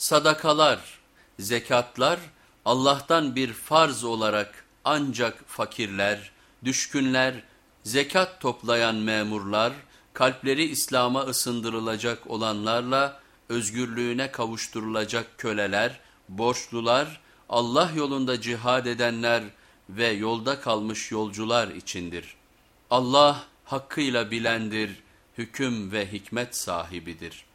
Sadakalar, zekatlar Allah'tan bir farz olarak ancak fakirler, düşkünler, zekat toplayan memurlar, kalpleri İslam'a ısındırılacak olanlarla özgürlüğüne kavuşturulacak köleler, borçlular, Allah yolunda cihad edenler ve yolda kalmış yolcular içindir. Allah hakkıyla bilendir, hüküm ve hikmet sahibidir.''